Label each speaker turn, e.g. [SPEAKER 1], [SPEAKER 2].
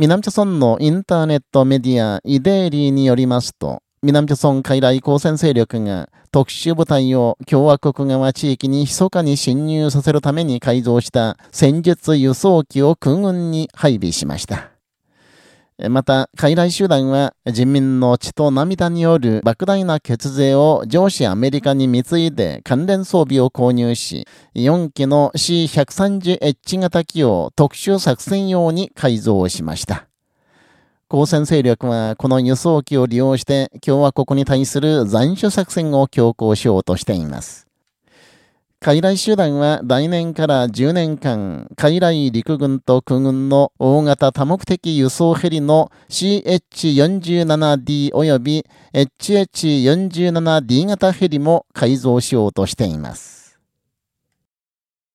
[SPEAKER 1] 南朝村のインターネットメディアイデーリーによりますと、南朝村海来交戦勢力が特殊部隊を共和国側地域に密かに侵入させるために改造した戦術輸送機を空軍に配備しました。また、傀儡集団は人民の血と涙による莫大な血税を上司アメリカに貢いで関連装備を購入し、4機の C130H 型機を特殊作戦用に改造しました。交戦勢力はこの輸送機を利用して共和国に対する残首作戦を強行しようとしています。海来集団は来年から10年間、海来陸軍と空軍の大型多目的輸送ヘリの CH47D 及び HH47D 型ヘリも改造しようとしています。